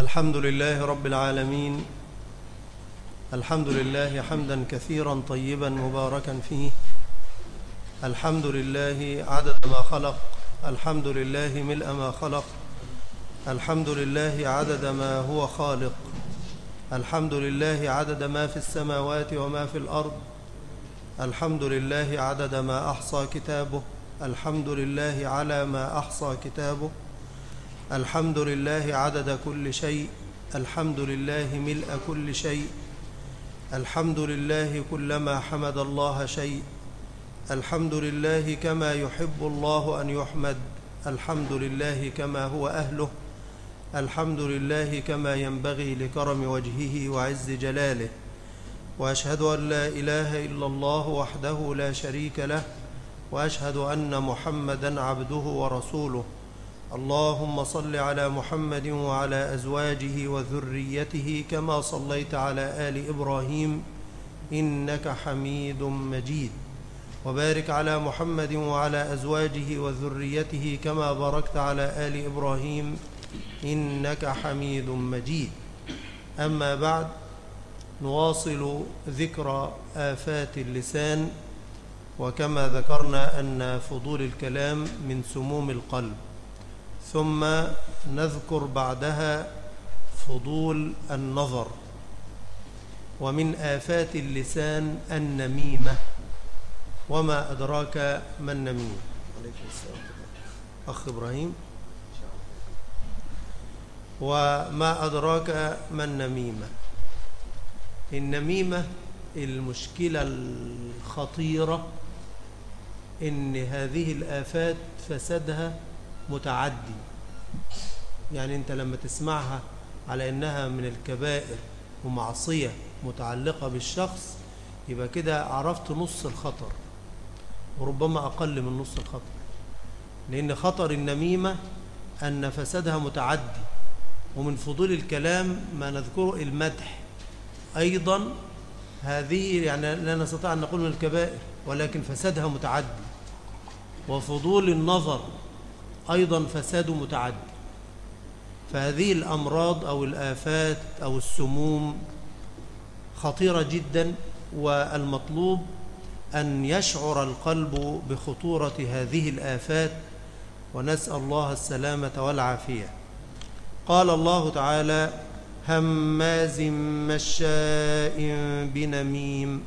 الحمد لله رب العالمين. الحمد لله حمدا كثيرا طيبا مباركا فيه. الحمد لله عدد ما خلق. الحمد لله ملء ما خلق. الحمد لله عدد ما هو خالق. الحمد لله عدد ما في السماوات وما في الأرض. الحمد لله عدد ما أحصى كتابه. الحمد لله على ما أحصى كتابه. الحمد لله عدد كل شيء الحمد لله ملء كل شيء الحمد لله كلما حمد الله شيء الحمد لله كما يحب الله أن يحمد الحمد لله كما هو أهله الحمد لله كما ينبغي لكرم وجهه وعز جلاله وأشهد أن لا إله إلا الله وحده لا شريك له وأشهد أن محمدا عبده ورسوله. اللهم صل على محمد وعلى أزواجه وذريته كما صليت على آل إبراهيم إنك حميد مجيد. وبارك على محمد وعلى أزواجه وذريته كما باركت على آل إبراهيم إنك حميد مجيد. أما بعد نواصل ذكر آفات اللسان وكما ذكرنا أن فضول الكلام من سموم القلب. ثم نذكر بعدها فضول النظر ومن آفات اللسان النميمة وما أدراك ما النميمة. أخ إبراهيم. وما أدراك ما النميمة. النميمة المشكلة الخطيرة إن هذه الآفات فسادها متعدي. يعني أنت لما تسمعها على أنها من الكبائر ومعصية متعلقة بالشخص يبقى كده عرفت نص الخطر وربما أقل من نص الخطر. لأن خطر النميمة أن فسادها متعدي ومن فضول الكلام ما نذكره المدح. أيضا هذه يعني لا نستطيع أن نقول من الكبائر ولكن فسادها متعدي. وفضول النظر أيضا فساد متعدي فهذه الأمراض أو الآفات أو السموم خطيرة جدا والمطلوب أن يشعر القلب بخطورة هذه الآفات ونسأل الله السلامة والعافية. قال الله تعالى هماز مشاء بنميم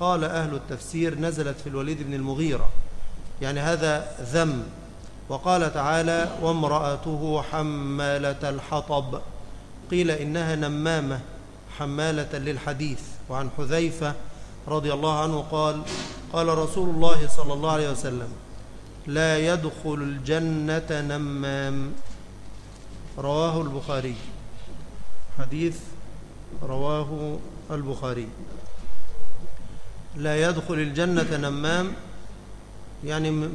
قال أهل التفسير نزلت في الوليد بن المغيرة يعني هذا ذم وقال تعالى وامرأته حمالة الحطب. قيل إنها نمامة حمالة للحديث. وعن حذيفة رضي الله عنه قال قال رسول الله صلى الله عليه وسلم لا يدخل الجنة نمام. رواه البخاري. حديث رواه البخاري. لا يدخل الجنة نمام. يعني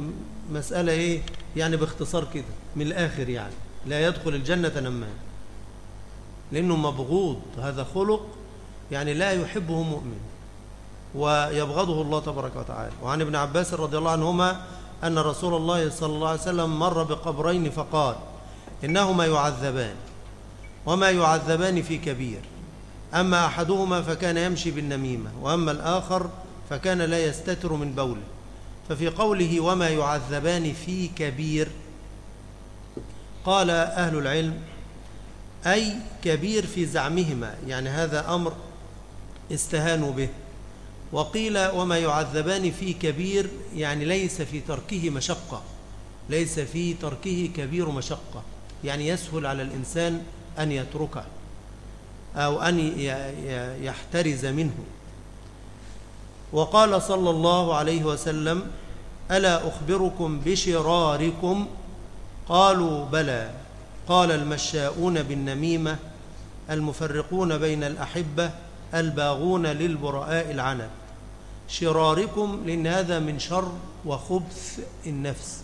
مسألة إيه؟ يعني باختصار كده من الآخر يعني لا يدخل الجنة نمام لأنه مبغوض هذا خلق يعني لا يحبه مؤمن. ويبغضه الله تبارك وتعالى. وعن ابن عباس رضي الله عنهما أن رسول الله صلى الله عليه وسلم مر بقبرين فقال إنهما يعذبان وما يعذبان في كبير. أما أحدهما فكان يمشي بالنميمة وأما الآخر فكان لا يستتر من بوله. ففي قوله وما يعذبان في كبير قال أهل العلم أي كبير في زعمهما يعني هذا أمر استهانوا به. وقيل وما يعذبان في كبير يعني ليس في تركه مشقة ليس في تركه كبير مشقة يعني يسهل على الإنسان أن يتركه أو أن يحترز منه. وقال صلى الله عليه وسلم ألا أخبركم بشراركم؟ قالوا بلى. قال المشاؤون بالنميمة المفرقون بين الأحبة الباغون للبراء العنب. شراركم لأن هذا من شر وخبث النفس.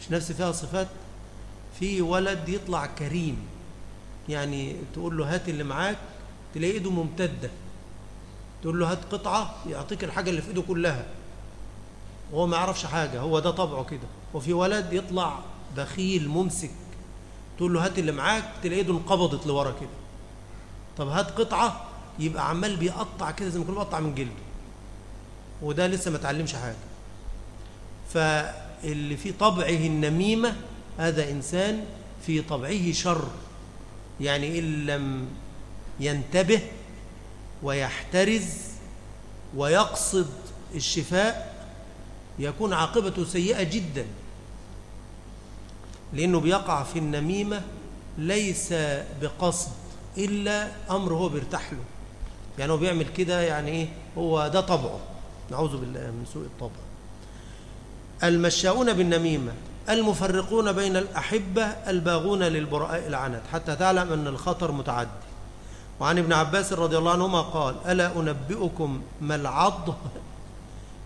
مش نفس فيها صفات؟ في ولد يطلع كريم. يعني تقول له هات اللي معاك تلاقي إيده ممتدة. تقول له هات قطعة يعطيك الحاجة اللي في إيده كلها. وهو ما يعرفش حاجة هو ده طبعه كده. وفي ولد يطلع بخيل ممسك. تقول له هات اللي معاك تلاقي إيده انقبضت لورا كده. طب هات قطعة يبقى عمال بيقطع كده زي ما يكون بيقطع من جلده. وده لسه ما اتعلمش حاجة. فاللي في طبعه النميمة هذا إنسان في طبعه شر. يعني إن لم ينتبه ويحترز ويقصد الشفاء يكون عاقبته سيئة جدا. لأنه بيقع في النميمة ليس بقصد إلا أمر هو بيرتاح له. يعني هو بيعمل كده يعني إيه؟ هو ده طبعه. نعوذ بالله من سوء الطبع. المشاؤون بالنميمة المفرقون بين الأحبة الباغون للبراء العنت. حتى تعلم أن الخطر متعدي. وعن ابن عباس رضي الله عنهما قال ألا أنبئكم ما العض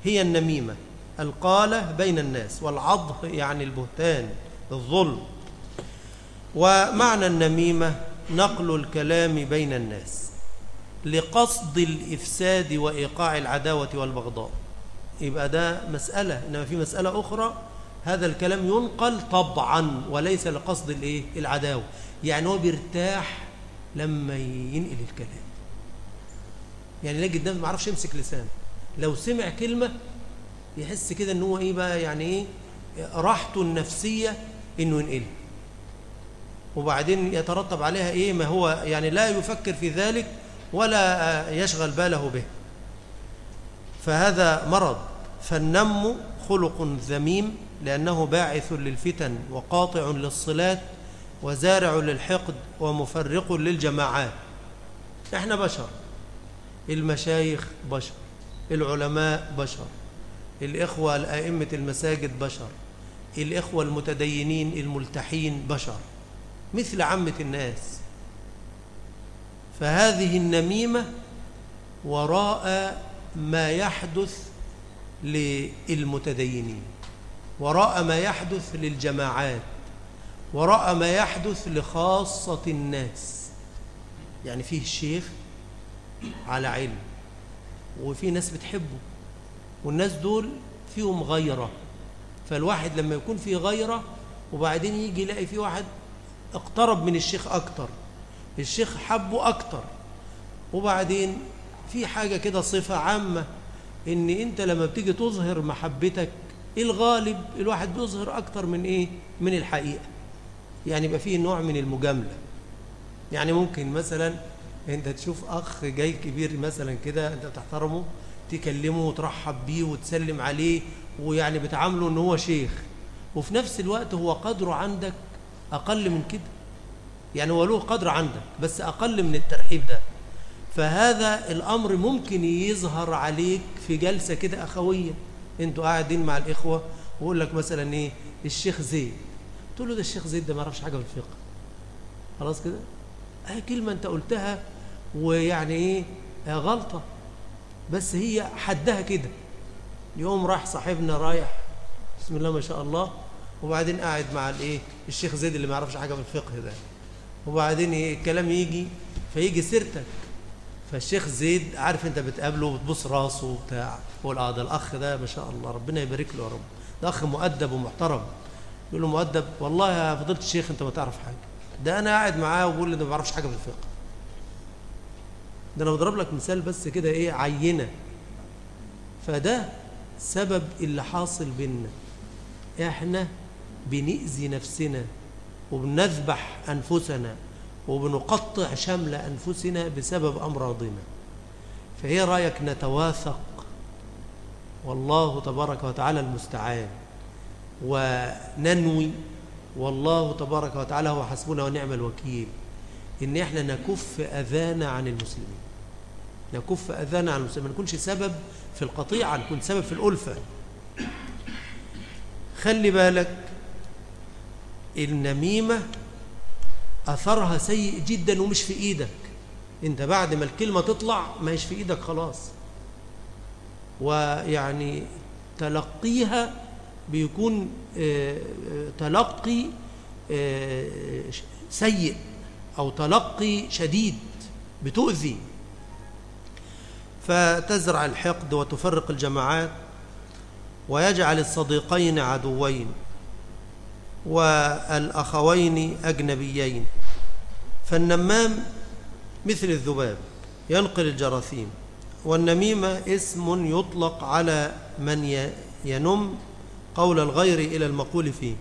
هي النميمة القالة بين الناس والعض يعني البهتان الظلم. ومعنى النميمة نقل الكلام بين الناس لقصد الإفساد وإيقاع العداوة والبغضاء. يبقى ده مسألة إنما في مسألة أخرى هذا الكلام ينقل طبعا وليس لقصد؟ العداوة. يعني هو بيرتاح لما ينقل الكلام. يعني نجد ده ما عرفش يمسك لسانه. لو سمع كلمة يحس كده إن هو إيه بقى يعني إيه راحته النفسية إنه ينقلها وبعدين يترتب عليها إيه ما هو يعني لا يفكر في ذلك ولا يشغل باله به. فهذا مرض. فالنم خلق ذميم لأنه باعث للفتن وقاطع للصلات وزارع للحقد ومفرق للجماعات. إحنا بشر. المشايخ بشر. العلماء بشر. الإخوة الأئمة المساجد بشر. الإخوة المتدينين الملتحين بشر. مثل عامة الناس. فهذه النميمة وراء ما يحدث للمتدينين. وراء ما يحدث للجماعات. وراء ما يحدث لخاصة الناس. يعني فيه الشيخ على علم وفي ناس بتحبه والناس دول فيهم غيرة. فالواحد لما يكون فيه غيرة وبعدين يجي يلاقي فيه واحد اقترب من الشيخ أكتر الشيخ حبه أكتر. وبعدين في حاجة كده صفة عامة إن أنت لما بتيجي تظهر محبتك الغالب الواحد بيظهر أكتر من إيه؟ من الحقيقة. يعني يبقى فيه نوع من المجاملة. يعني ممكن مثلا أنت تشوف أخ جاي كبير مثلا كده أنت تحترمه تكلمه وترحب بيه وتسلم عليه ويعني بتعامله إن هو شيخ. وفي نفس الوقت هو قدره عندك أقل من كده. يعني هو له قدر عندك بس أقل من الترحيب ده. فهذا الأمر ممكن يظهر عليك في جلسة كده أخوية. أنتوا قاعدين مع الإخوة ويقول لك مثلا إيه الشيخ زيد. تقول له ده الشيخ زيد ده ما يعرفش حاجة في الفقه. خلاص كده؟ هي كلمة أنت قلتها ويعني إيه؟ غلطة. بس هي حدها كده. يوم راح صاحبنا رايح بسم الله ما شاء الله وبعدين قاعد مع الايه الشيخ زيد اللي ما يعرفش حاجة في الفقه ده. وبعدين الكلام يجي فيجي سيرتك. فالشيخ زيد عارف أنت بتقابله وبتبص راسه وبتاع تقول آه ده الاخ ده ما شاء الله ربنا يبارك له يا رب. ده أخ مؤدب ومحترم. يقول له مؤدب والله يا فضيلة الشيخ أنت ما تعرف حاجة. ده أنا قاعد معاه وبقول له ما بعرفش حاجة في الفقه. ده أنا بضرب لك مثال بس كده إيه عينة. فده سبب اللي حاصل بينا. إحنا بنأذي نفسنا وبنذبح أنفسنا وبنقطع شمل أنفسنا بسبب أمراضنا. فهي رأيك نتواثق والله تبارك وتعالى المستعان. وننوي والله تبارك وتعالى هو حسبنا ونعم الوكيل إن إحنا نكف أذانا عن المسلمين. نكف أذانا عن المسلمين. ما نكونش سبب في القطيعة نكون سبب في الألفة. خلي بالك النميمة أثرها سيء جدا ومش في إيدك. أنت بعد ما الكلمة تطلع ما هيش في إيدك خلاص. ويعني تلقيها بيكون تلقي سيء أو تلقي شديد بتؤذي. فتزرع الحقد وتفرق الجماعات ويجعل الصديقين عدوين والأخوين أجنبيين. فالنمام مثل الذباب ينقل الجراثيم والنميمة اسم يطلق على من ينم قول الغير إلى المقول فيه.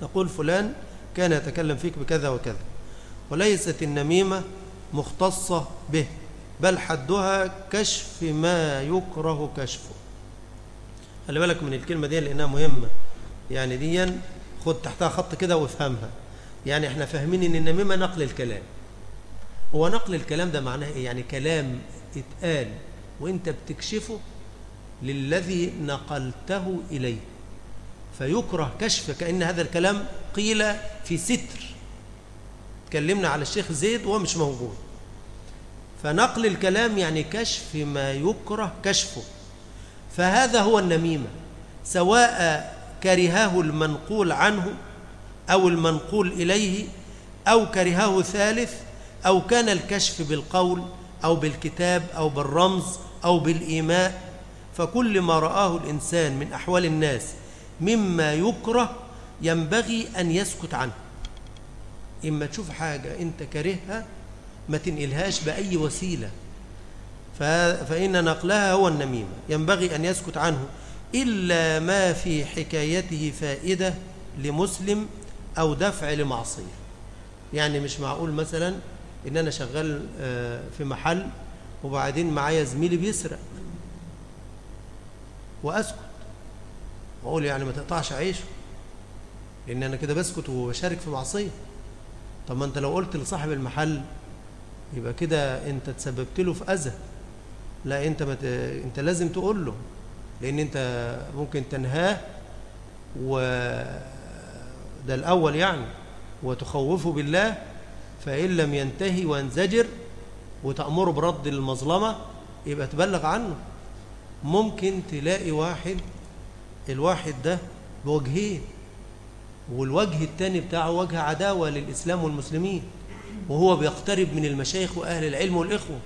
تقول فلان كان يتكلم فيك بكذا وكذا. وليست النميمة مختصة به بل حدها كشف ما يكره كشفه. خلي بالك من الكلمة دي لأنها مهمة. يعني دي خد تحتها خط كده وافهمها. يعني إحنا فاهمين إن النميمة نقل الكلام. هو نقل الكلام ده معناه إيه؟ يعني كلام اتقال وأنت بتكشفه للذي نقلته إليه. فيكره كشف كأن هذا الكلام قيل في ستر. تكلمنا على الشيخ زيد وهو مش موجود. فنقل الكلام يعني كشف ما يكره كشفه. فهذا هو النميمة سواء كرهاه المنقول عنه أو المنقول إليه أو كرهاه ثالث أو كان الكشف بالقول أو بالكتاب أو بالرمز أو بالإيماء فكل ما رآه الإنسان من أحوال الناس مما يكره ينبغي أن يسكت عنه. إما تشوف حاجة أنت كرهها ما تنقلهاش بأي وسيلة. فإن نقلها هو النميمة. ينبغي أن يسكت عنه. إلا ما في حكايته فائدة لمسلم أو دفع لمعصية. يعني مش معقول مثلا إن أنا شغال آه، في محل وبعدين معايا زميلي بيسرق. وأسكت. وأقول يعني ما تقطعش عيشه لأن أنا كده بسكت وبشارك في معصية. طب ما أنت لو قلت لصاحب المحل يبقى كده أنت تسببت له في أذى. لا أنت مت... أنت لازم تقول له. لأن أنت ممكن تنهاه و ده الأول يعني. وتخوفه بالله. فإن لم ينتهي وينزجر وتأمره برد المظلمة يبقى تبلغ عنه. ممكن تلاقي واحد الواحد ده بوجهين والوجه الثاني بتاعه وجه عداوة للإسلام والمسلمين وهو بيقترب من المشايخ وأهل العلم والإخوة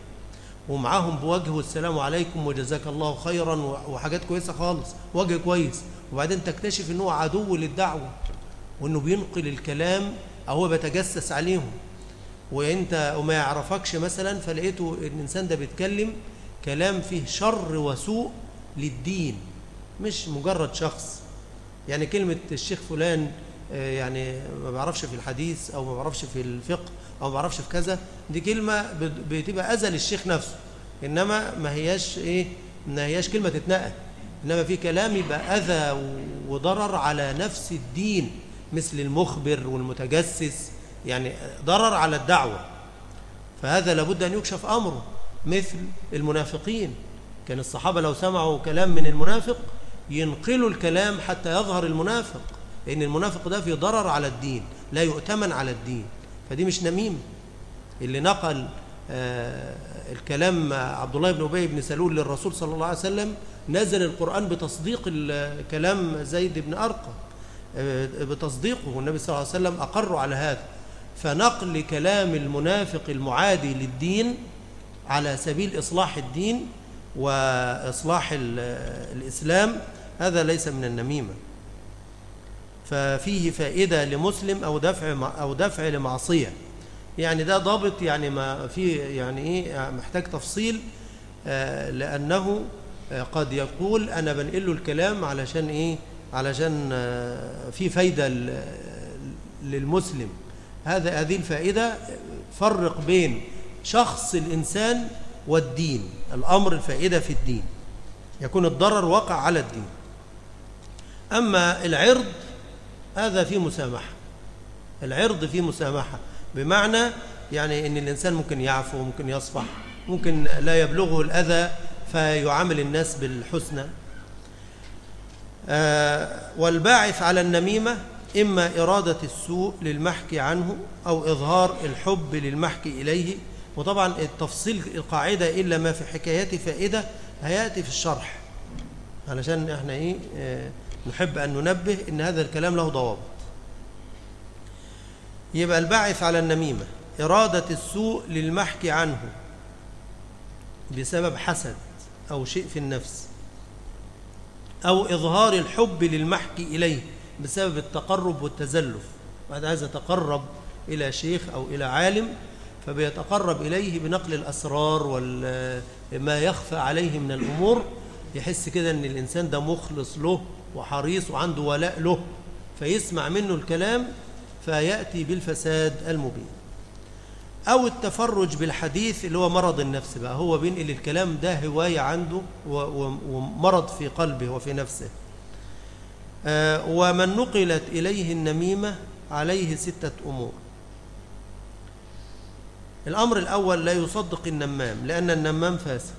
ومعاهم بوجه والسلام عليكم وجزاك الله خيرا وحاجات كويسة خالص وجه كويس. وبعدين تكتشف أنه عدو للدعوة وأنه بينقل الكلام أو هو بيتجسس عليهم. وإنت وما يعرفكش مثلا فلقيته الإنسان ده بيتكلم كلام فيه شر وسوء للدين مش مجرد شخص. يعني كلمة الشيخ فلان آه، يعني ما بعرفش في الحديث أو ما بعرفش في الفقه أو ما بعرفش في كذا دي كلمة بتبقى أذى للشيخ نفسه. إنما ما هياش إيه ما هياش كلمة تتنقل. إنما في كلام يبقى أذى وضرر على نفس الدين مثل المخبر والمتجسس. يعني ضرر على الدعوة. فهذا لابد أن يكشف أمره. مثل المنافقين. كان الصحابة لو سمعوا كلام من المنافق ينقلوا الكلام حتى يظهر المنافق لأن المنافق ده في ضرر على الدين لا يؤتمن على الدين. فدي مش نميم اللي نقل آه الكلام عبد الله بن أبي بن سلول للرسول صلى الله عليه وسلم نزل القرآن بتصديق كلام زيد بن أرقم آه بتصديقه. والنبي صلى الله عليه وسلم أقر على هذا. فنقل كلام المنافق المعادي للدين على سبيل إصلاح الدين وإصلاح الإسلام هذا ليس من النميمة. ففيه فائدة لمسلم أو دفع أو دفع لمعصية. يعني ده ضابط يعني ما فيه يعني إيه محتاج تفصيل آه، لأنه آه، قد يقول أنا بنقل له الكلام علشان إيه؟ علشان آه، في فايدة للمسلم. هذا هذه الفائدة فرق بين شخص الإنسان والدين الأمر الفائدة في الدين يكون الضرر وقع على الدين. أما العرض هذا فيه مسامحة. العرض فيه مسامحة بمعنى يعني أن الإنسان ممكن يعفو ممكن يصفح ممكن لا يبلغه الأذى فيعامل الناس بالحسنى. آه والباعث على النميمة إما إرادة السوء للمحكي عنه أو إظهار الحب للمحكي إليه وطبعا التفصيل القاعدة إلا ما في حكايات فائدة هيأتي في الشرح. علشان إحنا إيه آه نحب أن ننبه إن هذا الكلام له ضوابط. يبقى الباعث على النميمة إرادة السوء للمحكي عنه بسبب حسد أو شيء في النفس أو إظهار الحب للمحكي إليه بسبب التقرب والتزلف. عايز يتقرب إلى شيخ أو إلى عالم فبيتقرب إليه بنقل الأسرار وما يخفى عليه من الأمور. يحس كده أن الإنسان ده مخلص له وحريص وعنده ولاء له فيسمع منه الكلام فيأتي بالفساد المبين. أو التفرج بالحديث اللي هو مرض النفس بقى هو بينقل الكلام ده هواية عنده ومرض في قلبه وفي نفسه. آه، ومن نقلت إليه النميمة عليه ستة أمور. الأمر الأول لا يصدق النمام لأن النمام فاسق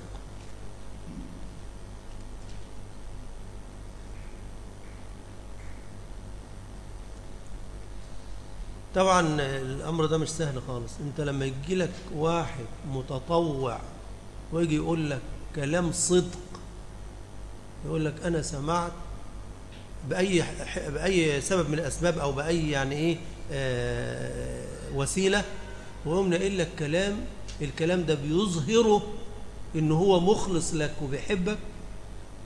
طبعا الأمر ده مش سهل خالص. أنت لما يجي لك واحد متطوع ويجي يقول لك كلام صدق يقول لك أنا سمعت بأي, بأي سبب من الأسباب أو بأي يعني إيه آه وسيلة وهم نقل لك كلام الكلام ده بيظهره إن هو مخلص لك وبيحبك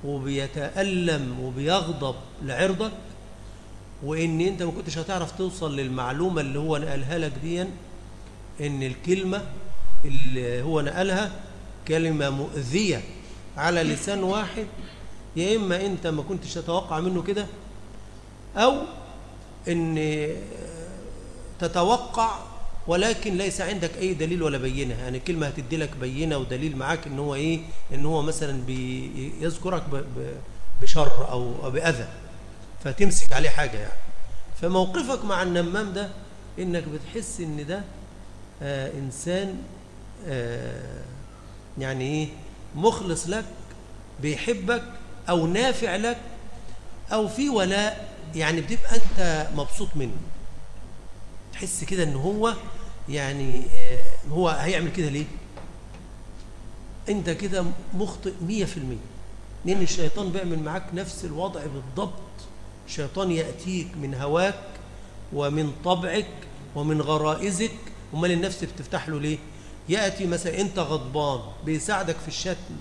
وبيتألم وبيغضب لعرضك وإن أنت ما كنتش هتعرف توصل للمعلومة اللي هو نقلها لك دي إن الكلمة اللي هو نقلها كلمة مؤذية على لسان واحد يا إما أنت ما كنتش تتوقع منه كده أو إن تتوقع ولكن ليس عندك أي دليل ولا بينة. يعني كلمة هتدي لك بينة ودليل معاك إن هو إيه؟ إن هو مثلا بيذكرك بشر أو بأذى فتمسك عليه حاجة يعني. فموقفك مع النمام ده إنك بتحس إن ده آه إنسان آه يعني إيه؟ مخلص لك بيحبك أو نافع لك أو في ولاء يعني بتبقى أنت مبسوط منه. تحس كده إن هو يعني آه، هو هيعمل كده ليه؟ أنت كده مخطئ مية في المية. لأن الشيطان بيعمل معاك نفس الوضع بالضبط. الشيطان يأتيك من هواك ومن طبعك ومن غرائزك امال النفس بتفتح له ليه؟ يأتي مثلا أنت غضبان بيساعدك في الشتم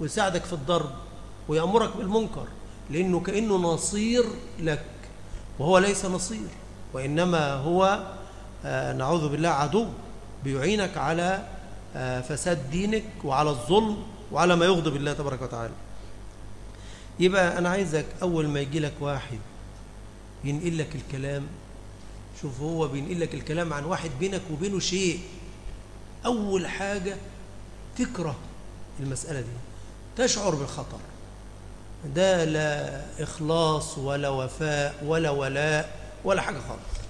ويساعدك في الضرب ويأمرك بالمنكر لأنه كأنه نصير لك وهو ليس نصير. وإنما هو آه، نعوذ بالله عدو بيعينك على آه، فساد دينك وعلى الظلم وعلى ما يغضب الله تبارك وتعالى. يبقى أنا عايزك أول ما يجي لك واحد ينقل لك الكلام شوف هو بينقل لك الكلام عن واحد بينك وبينه شيء. أول حاجة تكره المسألة دي تشعر بالخطر. ده لا إخلاص ولا وفاء ولا ولاء. ولا حاجة خالص.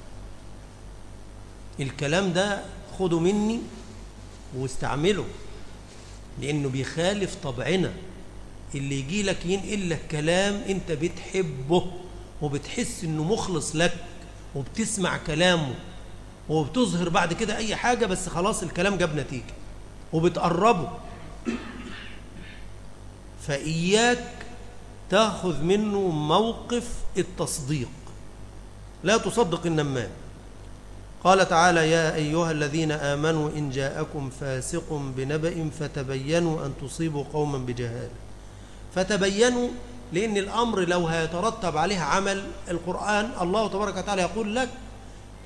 الكلام ده خده مني واستعمله لأنه بيخالف طبعنا. اللي يجي لك ينقل لك كلام أنت بتحبه وبتحس إنه مخلص لك وبتسمع كلامه وبتظهر بعد كده أي حاجة بس خلاص الكلام جاب نتيجة وبتقربه. فإياك تاخذ منه موقف التصديق. لا تصدق النمام. قال تعالى يا أيها الذين آمنوا إن جاءكم فاسق بنبأ فتبينوا أن تصيبوا قوما بجهال فتبينوا لأن الأمر لو هيترتب عليه عمل القرآن الله تبارك وتعالى يقول لك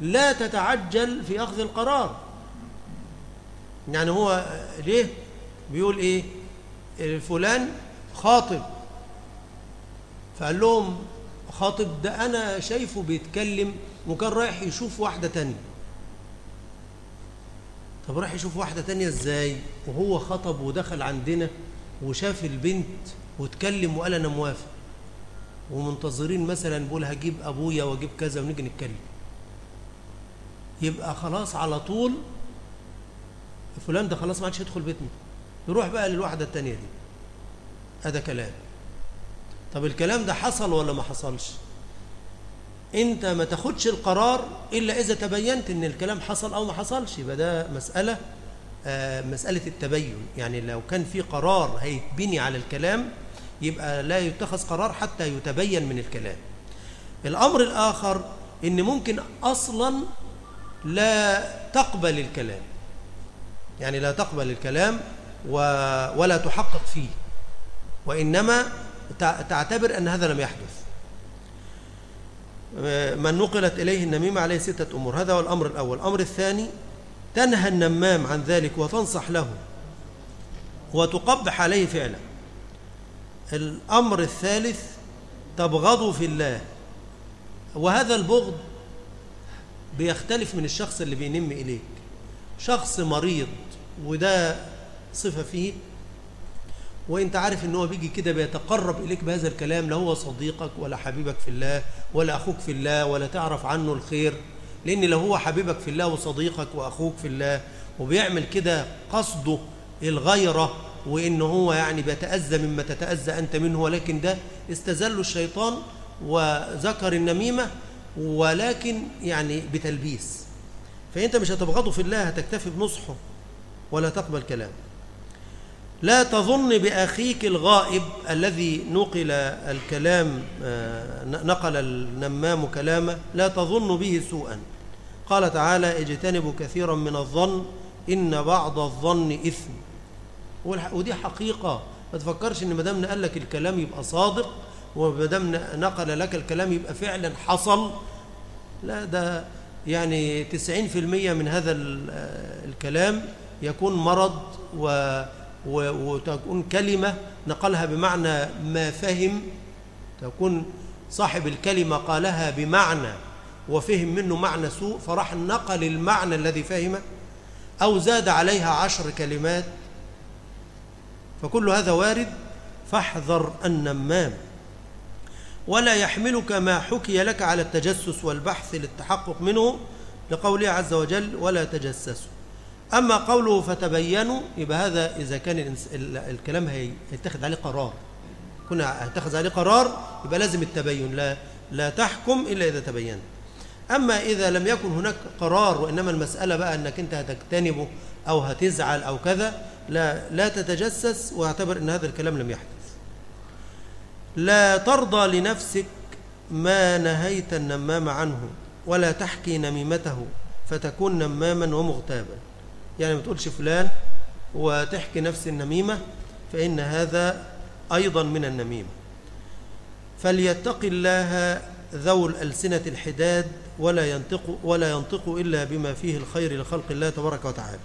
لا تتعجل في أخذ القرار. يعني هو ليه؟ بيقول إيه؟ فلان خاطب. فقال لهم خاطب ده أنا شايفه بيتكلم وكان رايح يشوف واحدة تانية. طب رايح يشوف واحدة تانية إزاي؟ وهو خطب ودخل عندنا وشاف البنت واتكلم وقال أنا موافق. ومنتظرين مثلا بقول هجيب أبويا وأجيب كذا ونيجي نتكلم. يبقى خلاص على طول فلان ده خلاص ما عادش يدخل بيتنا. يروح بقى للواحدة التانية دي. هذا كلام. طب الكلام ده حصل ولا ما حصلش؟ انت ما تاخدش القرار إلا إذا تبينت إن الكلام حصل أو ما حصلش. يبقى ده مسألة آه مسألة التبين. يعني لو كان في قرار هيتبني على الكلام يبقى لا يتخذ قرار حتى يتبين من الكلام. الأمر الآخر إن ممكن أصلا لا تقبل الكلام. يعني لا تقبل الكلام ولا تحقق فيه. وإنما تعتبر أن هذا لم يحدث. من نقلت إليه النميمة عليه ستة أمور. هذا هو الأمر الأول. الأمر الثاني تنهى النمام عن ذلك وتنصح له وتقبح عليه فعلا. الأمر الثالث تبغضه في الله. وهذا البغض بيختلف من الشخص اللي بينم إليك. شخص مريض وده صفة فيه وانت عارف ان هو بيجي كده بيتقرب اليك بهذا الكلام لا هو صديقك ولا حبيبك في الله ولا أخوك في الله ولا تعرف عنه الخير لأن لو هو حبيبك في الله وصديقك واخوك في الله. وبيعمل كده قصده الغيرة وان هو يعني بيتأذى مما تتأذى انت منه ولكن ده استزل الشيطان وذكر النميمة ولكن يعني بتلبيس. فانت مش هتبغضه في الله هتكتفي بنصحه ولا تقبل كلامه. لا تظن بأخيك الغائب الذي نقل الكلام آه، نقل النمام كلامه لا تظن به سوءا. قال تعالى اجتنبوا كثيرا من الظن إن بعض الظن إثم. ودي حقيقة. ما تفكرش إن مدام نقل لك الكلام يبقى صادق ومدام نقل لك الكلام يبقى فعلا حصل لا ده يعني تسعين في المية من هذا الكلام يكون مرض و وتكون كلمة نقلها بمعنى ما فهم تكون صاحب الكلمة قالها بمعنى وفهم منه معنى سوء فراح نقل المعنى الذي فهمه أو زاد عليها عشر كلمات. فكل هذا وارد فاحذر النمام. ولا يحملك ما حكي لك على التجسس والبحث للتحقق منه لقوله عز وجل ولا تجسسوا أما قوله فتبينوا يبقى هذا إذا كان الكلام هيتخذ عليه قرار. كنا هيتخذ عليه قرار يبقى لازم التبين. لا لا تحكم إلا إذا تبينت أما إذا لم يكن هناك قرار وإنما المسألة بقى أنك أنت هتجتنبه أو هتزعل أو كذا لا لا تتجسس واعتبر أن هذا الكلام لم يحدث. لا ترضى لنفسك ما نهيت النمام عنه ولا تحكي نميمته فتكون نماما ومغتابا. يعني ما تقولش فلان وتحكي نفس النميمة فإن هذا أيضا من النميمة. فليتق الله ذو الألسنة الحداد ولا ينطق ولا ينطق إلا بما فيه الخير لخلق الله تبارك وتعالى.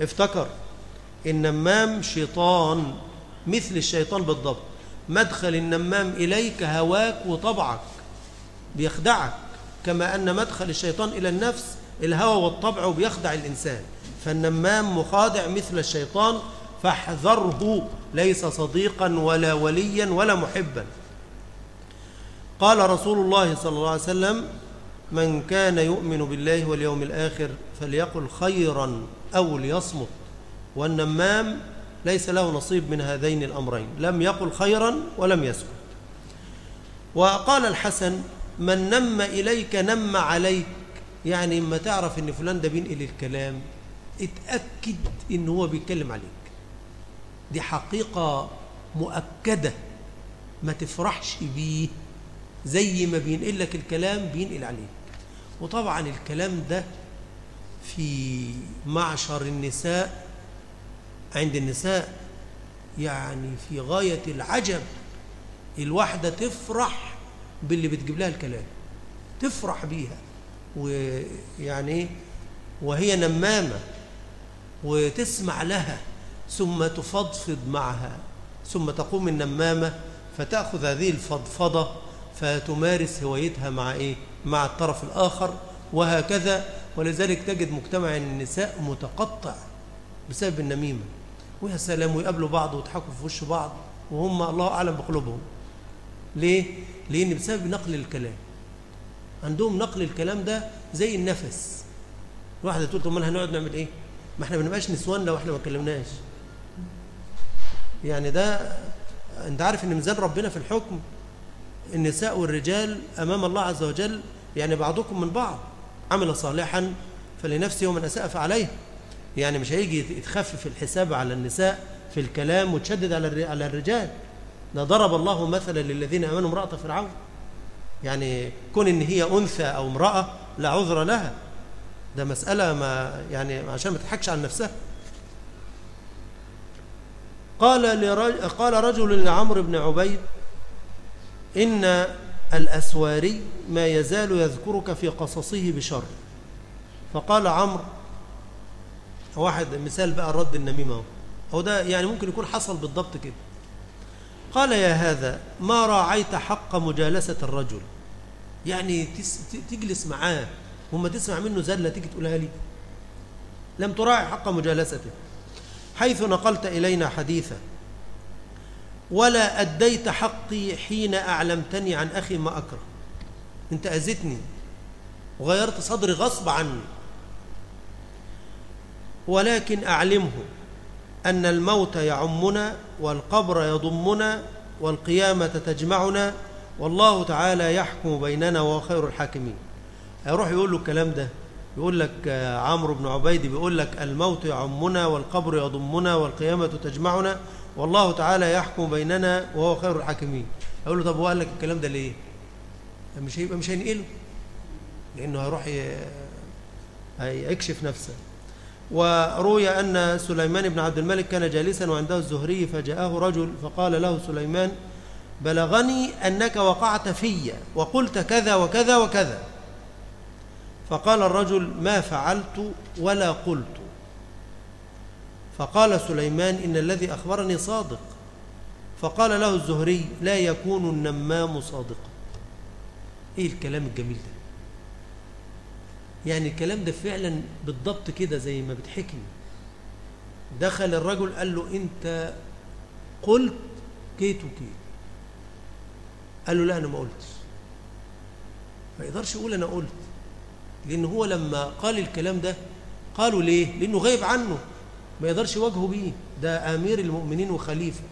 افتكر النمام شيطان مثل الشيطان بالضبط. مدخل النمام إليك هواك وطبعك بيخدعك كما أن مدخل الشيطان إلى النفس الهوى والطبع بيخدع الإنسان. فالنمام مخادع مثل الشيطان فاحذره ليس صديقا ولا وليا ولا محبا. قال رسول الله صلى الله عليه وسلم من كان يؤمن بالله واليوم الآخر فليقل خيرا أو ليصمت. والنمام ليس له نصيب من هذين الأمرين لم يقل خيرا ولم يسكت. وقال الحسن من نم إليك نم عليك يعني إما تعرف إن فلان ده بينقل الكلام اتأكد إن هو بيتكلم عليك. دي حقيقة مؤكدة ما تفرحش بيه. زي ما بينقل لك الكلام بينقل عليك. وطبعا الكلام ده في معشر النساء عند النساء يعني في غاية العجب الواحدة تفرح باللي بتجيب لها الكلام. تفرح بيها. ويعني وهي نمامة وتسمع لها ثم تفضفض معها ثم تقوم النمامة فتأخذ هذه الفضفضة فتمارس هوايتها مع إيه؟ مع الطرف الآخر وهكذا ولذلك تجد مجتمع النساء متقطع بسبب النميمة ويا سلام ويقابلوا بعض ويضحكوا في وش بعض وهم الله أعلم بقلوبهم ليه؟ لأن بسبب نقل الكلام عندهم نقل الكلام ده زي النفس. الواحدة تقول طب ما هنقعد نعمل إيه؟ ما إحنا ما بنبقاش نسوان لو إحنا ما اتكلمناش. يعني ده انت عارف إن ميزان ربنا في الحكم النساء والرجال أمام الله عز وجل يعني بعضكم من بعض عمل صالحا فلنفسه ومن أساء فعليه. يعني مش هيجي يتخفف الحساب على النساء في الكلام وتشدد على على الرجال. ده ضرب الله مثلا للذين آمنوا امرأة فرعون. يعني كون إن هي أنثى أو امرأة لا عذر لها. ده مسألة ما يعني عشان ما تضحكش عن نفسها. قال لرج... قال رجل لعمرو بن عبيد إن الأسواري ما يزال يذكرك في قصصه بشر. فقال عمرو واحد مثال بقى رد النميمة هو ده يعني ممكن يكون حصل بالضبط كده. قال يا هذا ما راعيت حق مجالسة الرجل. يعني تجلس معاه وما تسمع منه زلة تيجي تقولها لي. لم تراعي حق مجالسته. حيث نقلت إلينا حديثا. ولا أديت حقي حين أعلمتني عن أخي ما أكره. أنت أذتني وغيرت صدري غصب عني. ولكن أعلمه. أن الموت يعمنا والقبر يضمنا والقيامة تجمعنا والله تعالى يحكم بيننا وهو خير الحاكمين. يروح يقول له الكلام ده يقول لك عمرو بن عبيد بيقول لك الموت يعمنا والقبر يضمنا والقيامة تجمعنا والله تعالى يحكم بيننا وهو خير الحاكمين. أقول له طب هو قال لك الكلام ده ليه؟ مش هيبقى مش هينقله. لأنه هيروح يكشف نفسه. وروي أن سليمان بن عبد الملك كان جالسا وعنده الزهري فجاءه رجل فقال له سليمان بلغني أنك وقعت في وقلت كذا وكذا وكذا. فقال الرجل ما فعلت ولا قلت. فقال سليمان إن الذي أخبرني صادق. فقال له الزهري لا يكون النمام صادقا. إيه الكلام الجميل ده؟ يعني الكلام ده فعلا بالضبط كده زي ما بتحكي. دخل الرجل قال له أنت قلت كيت وكيت قال له لا أنا ما قلتش. ما يقدرش يقول أنا قلت لأن هو لما قال الكلام ده قالوا ليه؟ لأنه غايب عنه. ما يقدرش يواجهه بيه. ده أمير المؤمنين وخليفة.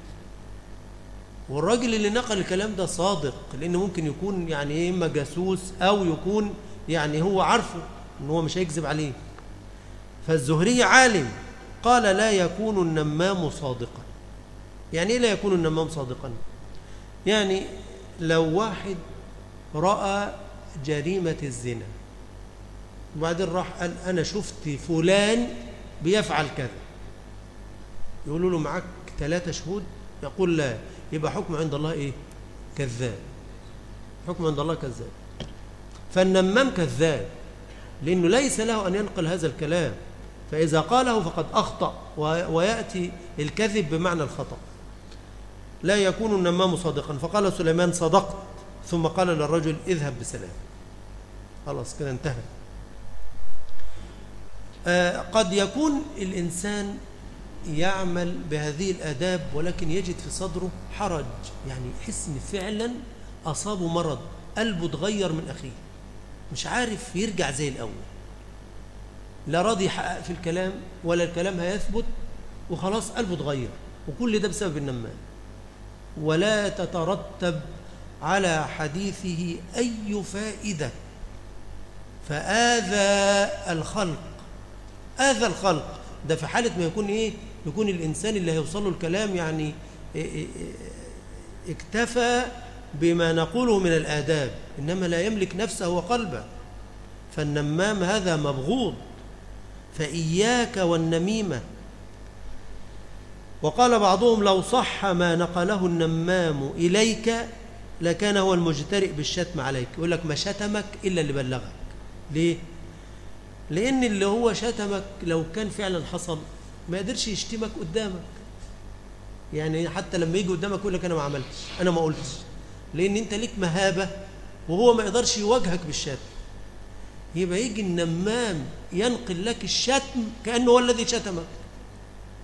والراجل اللي نقل الكلام ده صادق لأنه ممكن يكون يعني إيه، اما جاسوس أو يكون يعني هو عارفه. ان هو مش هيكذب عليه. فالزهري عالم قال لا يكون النمام صادقا. يعني إيه لا يكون النمام صادقا؟ يعني لو واحد رأى جريمة الزنا وبعدين راح قال أنا شفت فلان بيفعل كذا. يقولوا له معاك ثلاثة شهود؟ يقول لا. يبقى حكم عند الله إيه؟ كذاب. حكم عند الله كذاب. فالنمام كذاب. لأنه ليس له أن ينقل هذا الكلام. فإذا قاله فقد أخطأ ويأتي الكذب بمعنى الخطأ. لا يكون النمام صادقا. فقال سليمان صدقت. ثم قال للرجل اذهب بسلام. خلاص كده انتهى. آه قد يكون الإنسان يعمل بهذه الآداب ولكن يجد في صدره حرج يعني يحس إن فعلا أصابه مرض. قلبه تغير من أخيه. مش عارف يرجع زي الأول لا راضي يحقق في الكلام ولا الكلام هيثبت وخلاص قلبه اتغير وكل ده بسبب النمام ولا تترتب على حديثه أي فائدة فآذى الخلق آذى الخلق ده في حالة ما يكون إيه يكون الإنسان اللي هيوصل له الكلام يعني إيه، إيه، إيه، اكتفى بما نقوله من الآداب إنما لا يملك نفسه وقلبه فالنمام هذا مبغوض فإياك والنميمة. وقال بعضهم لو صح ما نقله النمام إليك لكان هو المجترئ بالشتم عليك. يقول لك ما شتمك إلا اللي بلغك. ليه؟ لأن اللي هو شتمك لو كان فعلا حصل ما يقدرش يشتمك قدامك. يعني حتى لما يجي قدامك يقول لك أنا ما عملتش أنا ما قلتش. لأن أنت ليك مهابة وهو ما يقدرش يواجهك بالشتم. يبقى يجي النمام ينقل لك الشتم كأنه هو الذي شتمك.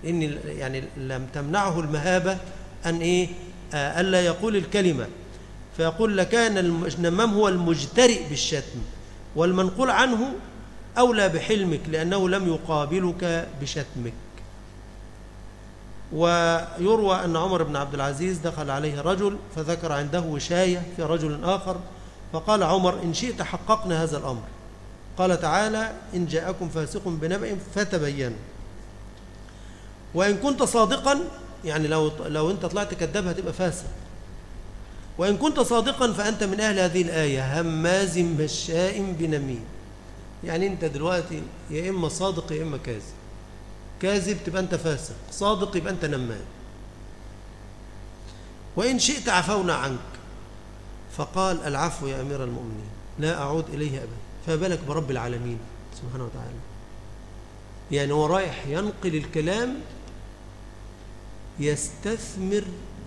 إن يعني لم تمنعه المهابة أن إيه؟ آه ألا يقول الكلمة. فيقول لكان النمام هو المجترئ بالشتم والمنقول عنه أولى بحلمك لأنه لم يقابلك بشتمك. ويروى أن عمر بن عبد العزيز دخل عليه رجل فذكر عنده وشاية في رجل آخر فقال عمر إن شئت حققنا هذا الأمر. قال تعالى إن جاءكم فاسق بنبأ فتبينوا. وإن كنت صادقا يعني لو لو أنت طلعت كذاب هتبقى فاسق. وإن كنت صادقا فأنت من أهل هذه الآية هماز مشاء بنميم. يعني أنت دلوقتي يا إما صادق يا إما كاذب. كاذب تبقى أنت فاسق صادق يبقى أنت نمام. وإن شئت عفونا عنك. فقال العفو يا أمير المؤمنين لا أعود إليه أبدا. فبالك برب العالمين سبحانه وتعالى. يعني هو رايح ينقل الكلام يستثمر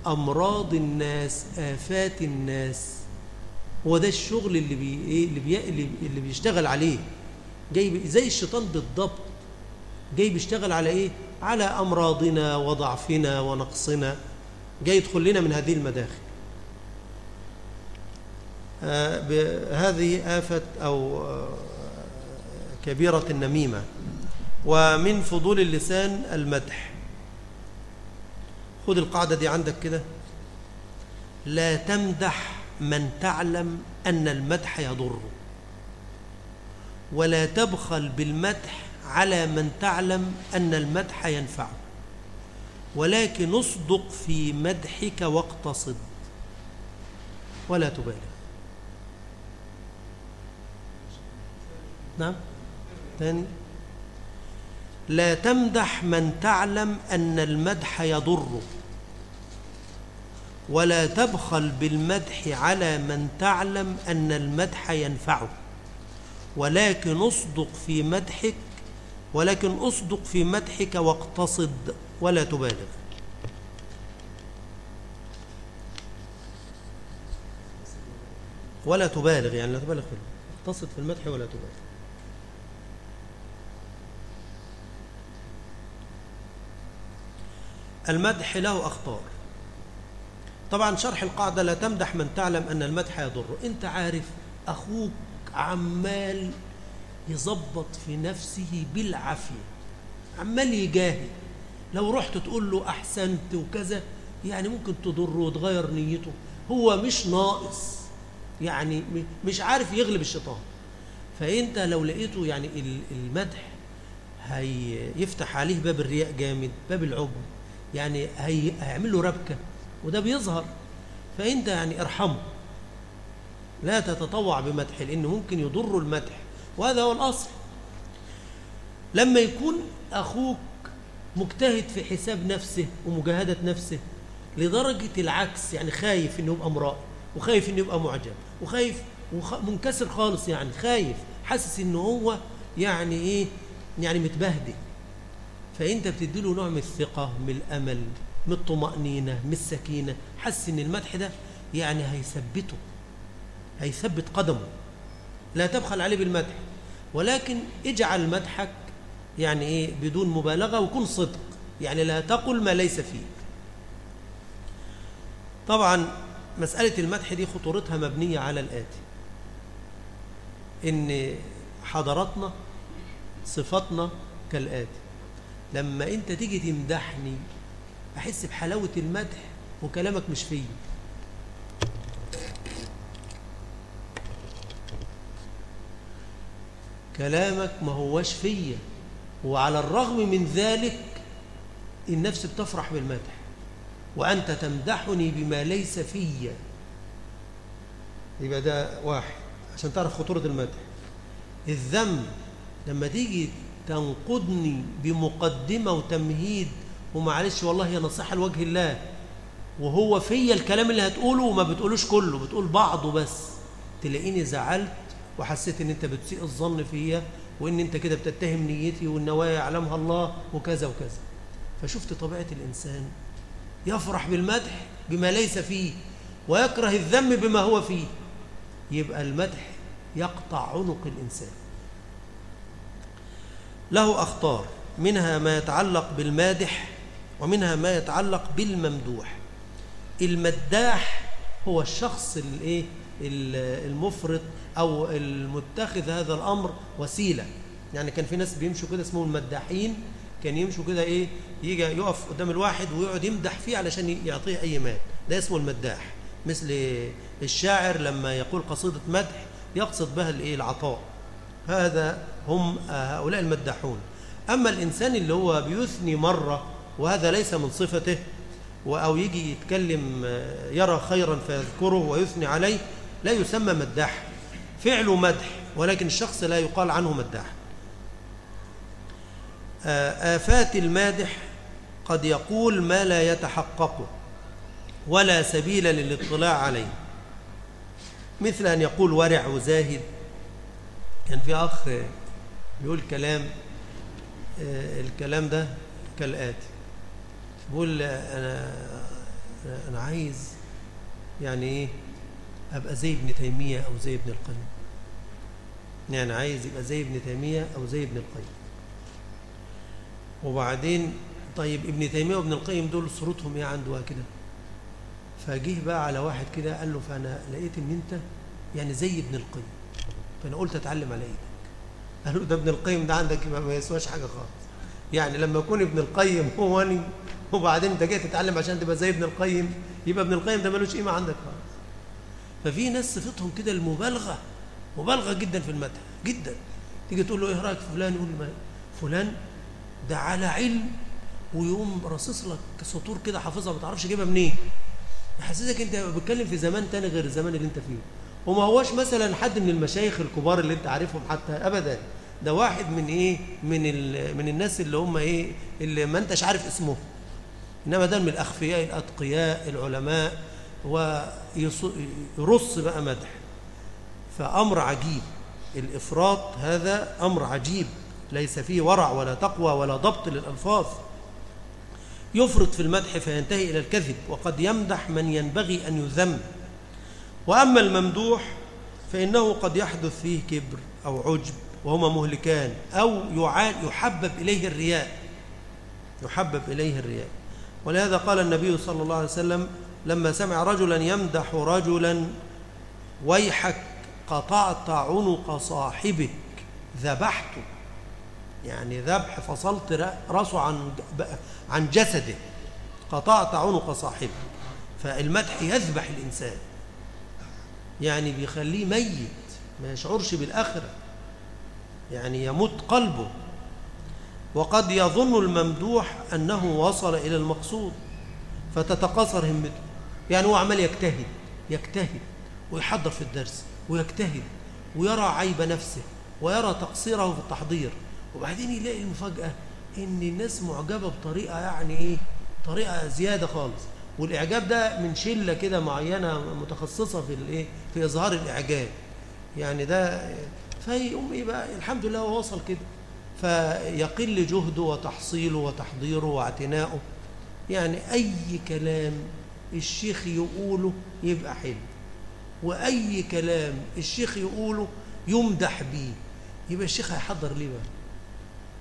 أمراض الناس آفات الناس. هو ده الشغل اللي بي إيه؟ اللي, بي اللي بيشتغل عليه. جاي زي الشيطان بالضبط. جاي بيشتغل على إيه؟ على أمراضنا وضعفنا ونقصنا. جاي يدخل لنا من هذه المداخل. آه هذه آفة أو آه كبيرة النميمة. ومن فضول اللسان المدح. خذ القاعدة دي عندك كده. لا تمدح من تعلم أن المدح يضره ولا تبخل بالمدح على من تعلم أن المدح ينفعه ولكن اصدق في مدحك واقتصد. ولا تبالغ نعم. ثاني لا تمدح من تعلم أن المدح يضره ولا تبخل بالمدح على من تعلم أن المدح ينفعه ولكن اصدق في مدحك ولكن اصدق في مدحك واقتصد ولا تبالغ. ولا تبالغ يعني لا تبالغ في اقتصد في المدح ولا تبالغ. المدح له أخطار. طبعا شرح القاعدة لا تمدح من تعلم أن المدح يضره أنت عارف أخوك عمال يظبط في نفسه بالعافية. عمال يجاهد. لو رحت تقول له أحسنت وكذا يعني ممكن تضره وتغير نيته. هو مش ناقص. يعني مش عارف يغلب الشيطان. فأنت لو لقيته يعني المدح هيفتح عليه باب الرياء جامد باب العجب. يعني هيعمل له ربكة وده بيظهر. فأنت يعني ارحمه. لا تتطوع بمدح لأنه ممكن يضر المدح. وهذا هو الأصل. لما يكون أخوك مجتهد في حساب نفسه ومجاهدة نفسه لدرجة العكس يعني خايف إنه يبقى امرأة وخايف إنه يبقى معجب وخايف منكسر خالص يعني خايف حاسس انه هو يعني إيه يعني متبهدل. فأنت بتديله نوع من الثقة من الأمل من الطمأنينة من السكينة حس إن المدح ده يعني هيثبته هيثبت قدمه. لا تبخل عليه بالمدح. ولكن اجعل مدحك يعني إيه؟ بدون مبالغة وكن صدق. يعني لا تقل ما ليس فيه طبعا مسألة المدح دي خطورتها مبنية على الآتي. إن حضراتنا صفاتنا كالآتي. لما أنت تيجي تمدحني أحس بحلاوة المدح وكلامك مش فيه كلامك ما هوش فيا. وعلى الرغم من ذلك النفس بتفرح بالمدح. وأنت تمدحني بما ليس فيا. يبقى ده واحد عشان تعرف خطورة المدح. الذم لما تيجي تنقدني بمقدمة وتمهيد ومعلش والله هي نصيحة لوجه الله وهو فيا الكلام اللي هتقوله وما بتقولوش كله بتقول بعضه بس تلاقيني زعلت وحسيت إن أنت بتسيء الظن فيا وإن أنت كده بتتهم نيتي والنوايا يعلمها الله وكذا وكذا. فشفت طبيعة الإنسان يفرح بالمدح بما ليس فيه ويكره الذم بما هو فيه. يبقى المدح يقطع عنق الإنسان. له أخطار منها ما يتعلق بالمادح ومنها ما يتعلق بالممدوح. المداح هو الشخص الايه المفرط أو المتخذ هذا الأمر وسيلة. يعني كان في ناس بيمشوا كده اسمهم المداحين كان يمشوا كده إيه يجي يقف قدام الواحد ويقعد يمدح فيه علشان يعطيه أي مال. ده اسمه المداح. مثل الشاعر لما يقول قصيدة مدح يقصد بها الإيه العطاء. هذا هم هؤلاء المداحون. أما الإنسان اللي هو بيثني مرة وهذا ليس من صفته أو يجي يتكلم يرى خيرا فيذكره ويثني عليه لا يسمى مداح. فعله مدح ولكن الشخص لا يقال عنه مداح. آفات المادح قد يقول ما لا يتحقق ولا سبيل للاطلاع عليه. مثل أن يقول ورع وزاهد. كان في أخ بيقول كلام آه، الكلام ده كالآتي. بيقول أنا أنا عايز يعني إيه أبقى زي ابن تيمية أو زي ابن القيم. يعني عايز يبقى زي ابن تيمية أو زي ابن القيم. وبعدين طيب ابن تيمية وابن القيم دول صورتهم إيه عنده كده؟ فجه بقى على واحد كده قال له فأنا لقيت إن أنت يعني زي ابن القيم. فأنا قلت أتعلم على إيدك. قال له ده ابن القيم ده عندك ما يسواش حاجة خالص. يعني لما يكون ابن القيم هو أني وبعدين أنت جاي تتعلم عشان تبقى زي ابن القيم يبقى ابن القيم ده ملوش قيمة عندك خالص. ففي ناس صفتهم كده المبالغة. مبالغة جدا في المدح جدا. تيجي تقول له إيه رأيك في فلان؟ يقول ما فلان ده على علم ويقوم رصص لك سطور كده حافظها ما تعرفش جايبها منين. يحسسك أنت بتتكلم في زمان تاني غير الزمان اللي أنت فيه. وما هوش مثلا حد من المشايخ الكبار اللي أنت عارفهم حتى ابدا. ده واحد من إيه؟ من من الناس اللي هم إيه؟ اللي ما أنتش عارف اسمه. إنما ده من الأخفياء الأتقياء العلماء ويرص بقى مدح. فأمر عجيب. الإفراط هذا أمر عجيب. ليس فيه ورع ولا تقوى ولا ضبط للألفاظ. يفرط في المدح فينتهي إلى الكذب وقد يمدح من ينبغي أن يذم. وأما الممدوح فإنه قد يحدث فيه كبر أو عجب وهما مهلكان أو يحبب إليه الرياء. يحبب إليه الرياء. ولهذا قال النبي صلى الله عليه وسلم لما سمع رجلا يمدح رجلا ويحك قطعت عنق صاحبك ذبحته يعني ذبح فصلت رأسه عن عن جسده. قطعت عنق صاحبه فالمدح يذبح الإنسان. يعني بيخليه ميت ما يشعرش بالآخرة. يعني يموت قلبه. وقد يظن الممدوح أنه وصل إلى المقصود. فتتقصر همته. يعني هو عمال يجتهد يجتهد ويحضر في الدرس. ويجتهد ويرى عيب نفسه ويرى تقصيره في التحضير. وبعدين يلاقي المفاجأة إن الناس معجبة بطريقة يعني إيه؟ طريقة زيادة خالص. والإعجاب ده من شلة كده معينة متخصصة في الإيه؟ في إظهار الإعجاب. يعني ده فيقوم إيه بقى؟ الحمد لله هو وصل كده. فيقل جهده وتحصيله وتحضيره واعتناؤه يعني أي كلام الشيخ يقوله يبقى حلو. وأي كلام الشيخ يقوله يمدح بيه. يبقى الشيخ هيحضر ليه بقى؟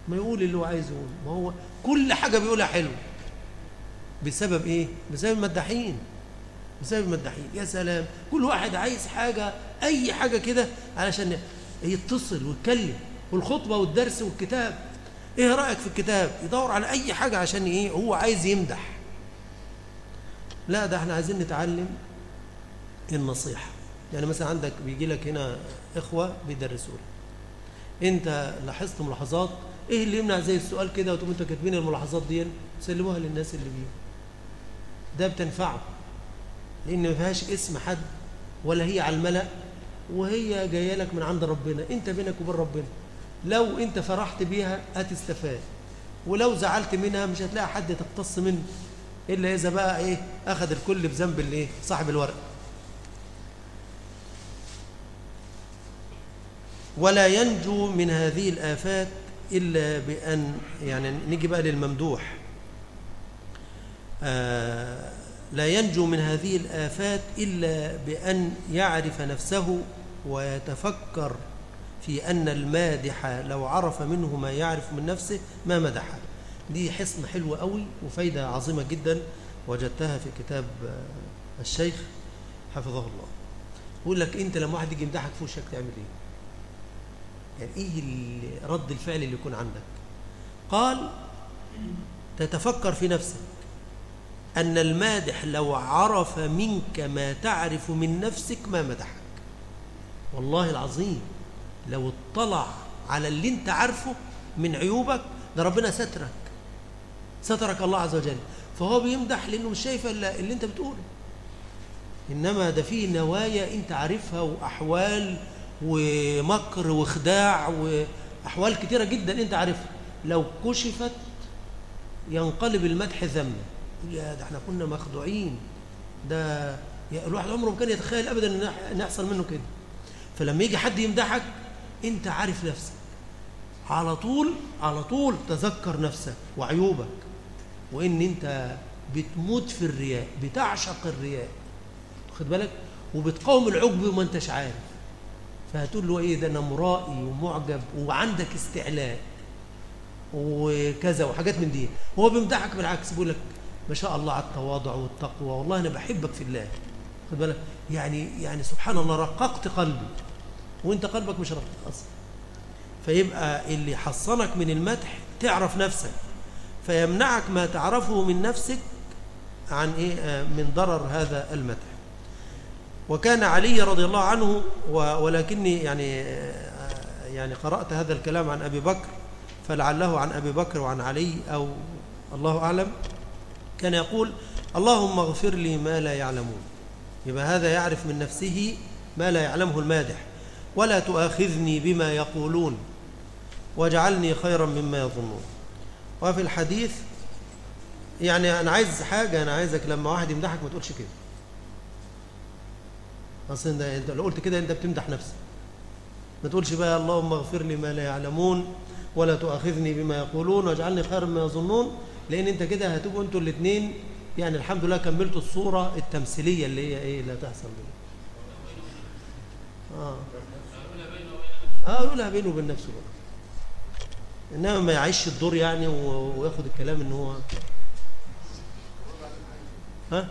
ما يقول اللي هو عايز يقول. ما هو كل حاجة بيقولها حلو. بسبب إيه؟ بسبب المداحين بسبب المداحين يا سلام! كل واحد عايز حاجة أي حاجة كده علشان يتصل ويتكلم. والخطبة والدرس والكتاب. إيه رأيك في الكتاب؟ يدور على أي حاجة عشان إيه؟ هو عايز يمدح. لا ده إحنا عايزين نتعلم النصيحة يعني مثلا عندك بيجي لك هنا إخوة بيدرسوا أنت لاحظت ملاحظات؟ إيه اللي يمنع زي السؤال كده وتقوم أنتوا كاتبين الملاحظات دي؟ سلموها للناس اللي بيه ده بتنفعه. لأن ما فيهاش اسم حد ولا هي على الملأ وهي جاية لك من عند ربنا. أنت بينك وبين ربنا. لو أنت فرحت بيها هتستفاد. ولو زعلت منها مش هتلاقي حد تقتص منه. إلا إذا بقى إيه؟ أخذ الكل بذنب الإيه؟ صاحب الورق. ولا ينجو من هذه الآفات إلا بأن يعني نيجي بقى للممدوح. آه لا ينجو من هذه الآفات إلا بأن يعرف نفسه ويتفكر في أن المادح لو عرف منه ما يعرف من نفسه ما مدحه دي حصن حلوة قوي وفايدة عظيمة جدا وجدتها في كتاب الشيخ حفظه الله. يقول لك أنت لما واحد يجي يمدحك في وشك تعمل إيه؟ يعني إيه رد الفعل اللي يكون عندك. قال تتفكر في نفسك. أن المادح لو عرف منك ما تعرف من نفسك ما مدحك. والله العظيم لو اطلع على اللي انت عارفه من عيوبك ده ربنا سترك. سترك الله عز وجل. فهو بيمدح لأنه مش شايف اللي انت بتقوله. إنما ده فيه نوايا انت عارفها وأحوال ومكر وخداع وأحوال كثيرة جدا أنت عارفها. لو كشفت ينقلب المدح ذما يا ده إحنا كنا مخدوعين. ده الواحد عمره ما كان يتخيل ابدا إن يحصل منه كده. فلما يجي حد يمدحك أنت عارف نفسك. على طول على طول تذكر نفسك وعيوبك. وإن أنت بتموت في الرياء بتعشق الرياء. خد بالك؟ وبتقاوم العجب وما أنتش عارف. فهتقول له إيه ده أنا مرائي ومعجب وعندك استعلاء وكذا وحاجات من دي. هو بيمدحك بالعكس بيقول لك ما شاء الله على التواضع والتقوى والله أنا بحبك في الله. خد بالك؟ يعني يعني سبحان الله رققت قلبي. وأنت قلبك مش رقيق أصلا. فيبقى اللي حصنك من المدح تعرف نفسك. فيمنعك ما تعرفه من نفسك عن إيه آه، من ضرر هذا المدح. وكان علي رضي الله عنه ولكني يعني آه، يعني قرأت هذا الكلام عن أبي بكر فلعله عن أبي بكر وعن علي أو الله أعلم كان يقول اللهم اغفر لي ما لا يعلمون. يبقى هذا يعرف من نفسه ما لا يعلمه المادح. ولا تؤاخذني بما يقولون واجعلني خيرا مما يظنون. وفي الحديث يعني أنا عايز حاجة أنا عايزك لما واحد يمدحك ما تقولش كده. أصلا أنت لو قلت كده أنت بتمدح نفسك. ما تقولش بقى اللهم اغفر لي ما لا يعلمون ولا تؤاخذني بما يقولون واجعلني خيرا مما يظنون لأن أنت كده هتبقوا أنتوا الاثنين يعني الحمد لله كملتوا الصورة التمثيلية اللي هي إيه لا تحصل منها آه. آه يقولها بينه وبين نفسه بقى. إنما ما يعيش الدور يعني وياخد الكلام إن هو ها؟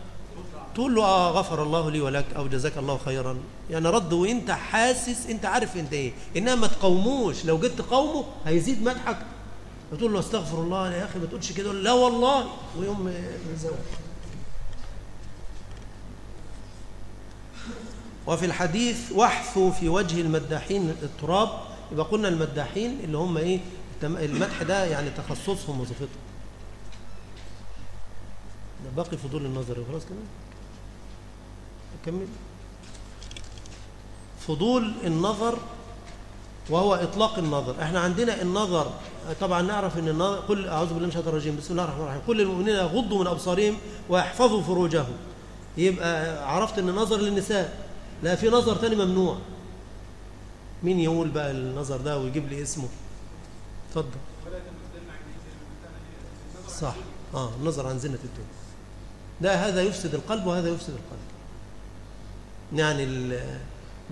تقول له آه غفر الله لي ولك أو جزاك الله خيرا. يعني رد وإنت حاسس إنت عارف إنت إيه. إنما ما تقوموش لو جيت تقومه هيزيد مدحك. بتقول له استغفر الله يا أخي ما تقولش كده. لا والله. ويوم يزود وفي الحديث واحثوا في وجه المداحين التراب. يبقى قلنا المداحين اللي هم إيه المدح ده يعني تخصصهم وظيفتهم. باقي فضول النظر. خلاص كده؟ اكمل فضول النظر وهو إطلاق النظر. إحنا عندنا النظر طبعا نعرف إن النظر قل أعوذ بالله من الشيطان الرجيم بسم الله الرحمن الرحيم. كل المؤمنين يغضوا من أبصارهم ويحفظوا فروجهم. يبقى عرفت إن النظر للنساء. لا في نظر تاني ممنوع. مين يقول بقى النظر ده ويجيب لي اسمه؟ اتفضل. صح. آه النظر عن زينة الدنيا. ده هذا يفسد القلب وهذا يفسد القلب. يعني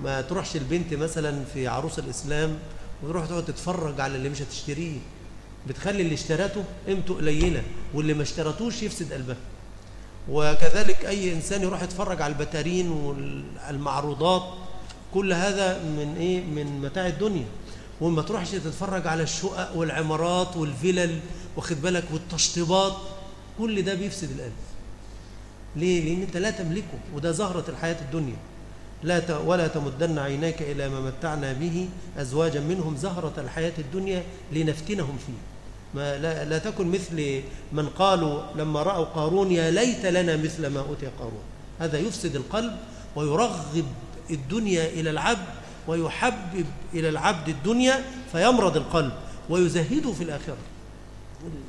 ما تروحش البنت مثلا في عروس الإسلام وتروح تقعد تتفرج على اللي مش هتشتريه. بتخلي اللي اشترته قيمته قليلة واللي ما اشترتوش يفسد قلبها وكذلك أي إنسان يروح يتفرج على البتارين والمعروضات كل هذا من إيه؟ من متاع الدنيا. وما تروحش تتفرج على الشقق والعمارات والفلل واخد بالك؟ والتشطيبات كل ده بيفسد القلب. ليه؟ لأن أنت لا تملكه وده زهرة الحياة الدنيا. لا ولا تمدن عيناك إلى ما متعنا به أزواجا منهم زهرة الحياة الدنيا لنفتنهم فيه. ما لا, لا تكن مثل من قالوا لما رأوا قارون يا ليت لنا مثل ما أوتي قارون. هذا يفسد القلب ويرغب الدنيا إلى العبد ويحبب إلى العبد الدنيا فيمرض القلب ويزهده في الآخرة.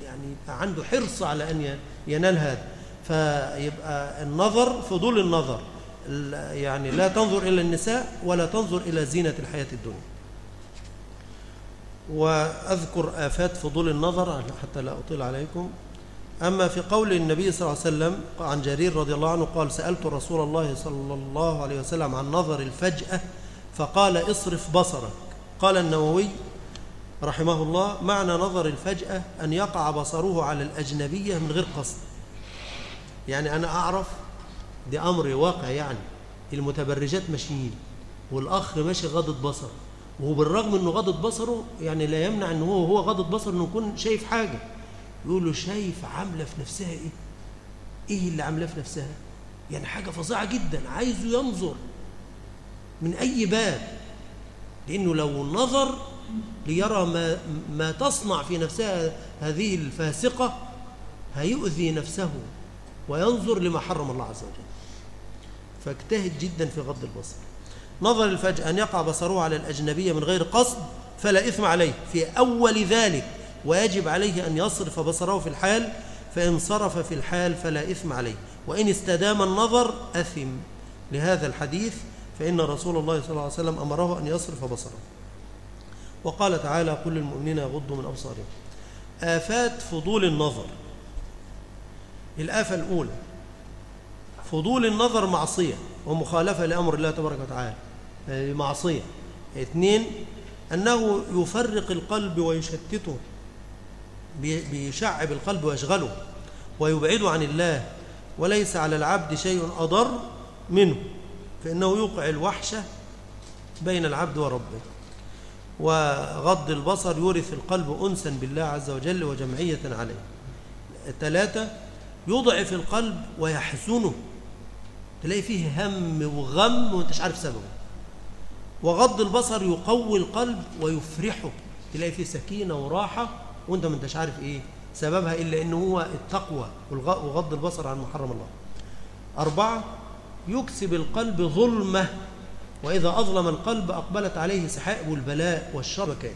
يعني عنده حرص على أن ينال هذا. فيبقى النظر فضول النظر يعني لا تنظر إلى النساء ولا تنظر إلى زينة الحياة الدنيا. وأذكر آفات فضول النظر حتى لا أطيل عليكم. أما في قول النبي صلى الله عليه وسلم عن جرير رضي الله عنه قال سألت رسول الله صلى الله عليه وسلم عن نظر الفجأة فقال اصرف بصرك. قال النووي رحمه الله معنى نظر الفجأة أن يقع بصره على الأجنبية من غير قصد. يعني أنا أعرف دي أمر واقع يعني المتبرجات ماشيين والأخ ماشي غضت بصر وهو بالرغم أنه غضت بصره يعني لا يمنع أنه هو هو غضت بصره أنه يكون شايف حاجة يقول له شايف عاملة في نفسها إيه؟ إيه اللي عاملاه في نفسها؟ يعني حاجة فظيعة جدا عايزه ينظر من أي باب لأنه لو نظر ليرى ما, ما تصنع في نفسها هذه الفاسقة هيؤذي نفسه. وينظر لما حرم الله عز وجل. فاجتهد جدا في غض البصر. نظر الفجأة أن يقع بصره على الأجنبية من غير قصد فلا إثم عليه. في أول ذلك ويجب عليه أن يصرف بصره في الحال فإن صرف في الحال فلا إثم عليه. وإن استدام النظر أثم. لهذا الحديث فإن رسول الله صلى الله عليه وسلم أمره أن يصرف بصره. وقال تعالى قل للمؤمنين يغضوا من أبصارهم. آفات فضول النظر. الآفة الأولى. فضول النظر معصية ومخالفة لأمر الله تبارك وتعالى. معصية. اثنين أنه يفرق القلب ويشتته. بيشعب القلب ويشغله. ويبعده عن الله. وليس على العبد شيء أضر منه. فإنه يوقع الوحشة بين العبد وربه. وغض البصر يورث القلب أنسا بالله عز وجل وجمعية عليه. ثلاثة يضعف القلب ويحزنه. تلاقي فيه هم وغم وانتش عارف سببه. وغض البصر يقوي القلب ويفرحه. تلاقي فيه سكينة وراحة وانت ما انتش عارف إيه سببها إلا أنه هو التقوى وغض البصر عن محرم الله. أربعة يكسب القلب ظلمة. وإذا أظلم القلب أقبلت عليه سحائب البلاء والشر كان.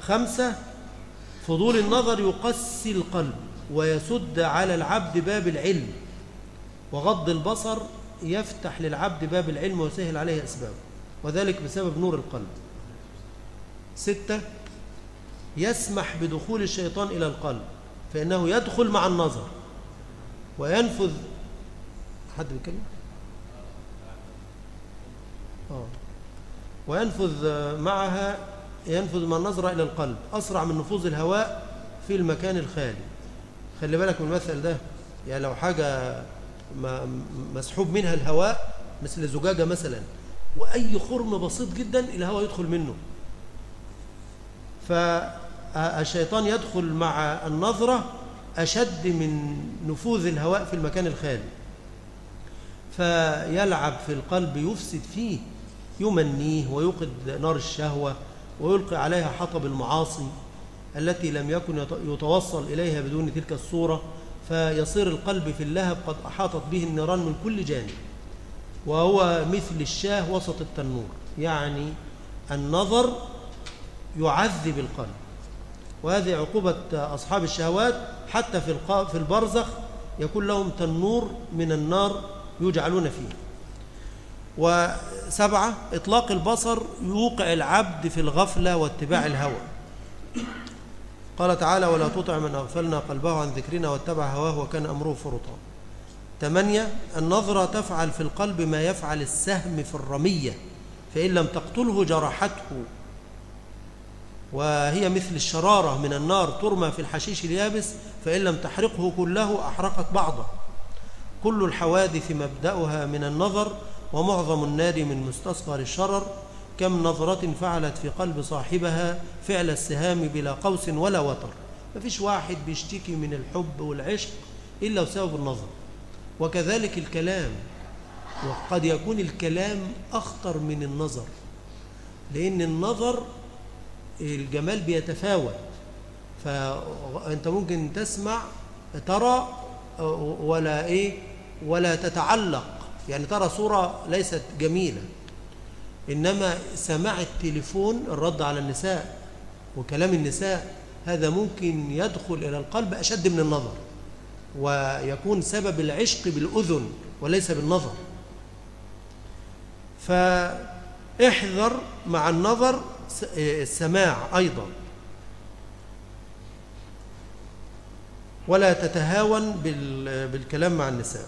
خمسة فضول النظر يقسي القلب ويسد على العبد باب العلم وغض البصر يفتح للعبد باب العلم ويسهل عليه أسبابه وذلك بسبب نور القلب. ستة يسمح بدخول الشيطان إلى القلب فإنه يدخل مع النظر وينفذ. حد بيتكلم؟ آه. وينفذ معها ينفذ مع النظرة إلى القلب أسرع من نفوذ الهواء في المكان الخالي. خلي بالك من المثل ده يعني لو حاجة مسحوب منها الهواء مثل زجاجة مثلا وأي خرم بسيط جدا الهواء يدخل منه. فالشيطان يدخل مع النظرة أشد من نفوذ الهواء في المكان الخالي. فيلعب في القلب يفسد فيه يمنيه ويوقد نار الشهوة ويلقي عليها حطب المعاصي التي لم يكن يتوصل إليها بدون تلك الصورة فيصير القلب في اللهب قد أحاطت به النيران من كل جانب. وهو مثل الشاه وسط التنور يعني النظر يعذب القلب. وهذه عقوبة أصحاب الشهوات حتى في البرزخ يكون لهم تنور من النار يجعلون فيه. وسبعة إطلاق البصر يوقع العبد في الغفلة واتباع الهوى. قال تعالى ولا تطع من أغفلنا قلبه عن ذكرنا واتبع هواه وكان أمره فرطا. ثمانية النظرة تفعل في القلب ما يفعل السهم في الرمية فإن لم تقتله جرحته. وهي مثل الشرارة من النار ترمى في الحشيش اليابس فإن لم تحرقه كله أحرقت بعضه. كل الحوادث مبدأها من النظر ومعظم النار من مستصغر الشرر كم نظرة فعلت في قلب صاحبها فعل السهام بلا قوس ولا وتر. ما فيش واحد بيشتكي من الحب والعشق إلا بسبب النظر. وكذلك الكلام وقد يكون الكلام أخطر من النظر لأن النظر الجمال بيتفاوت. فأنت ممكن تسمع ترى ولا إيه ولا تتعلق. يعني ترى صورة ليست جميلة إنما سماع التليفون الرد على النساء وكلام النساء هذا ممكن يدخل إلى القلب أشد من النظر ويكون سبب العشق بالأذن وليس بالنظر. فاحذر مع النظر السماع أيضا. ولا تتهاون بالكلام مع النساء.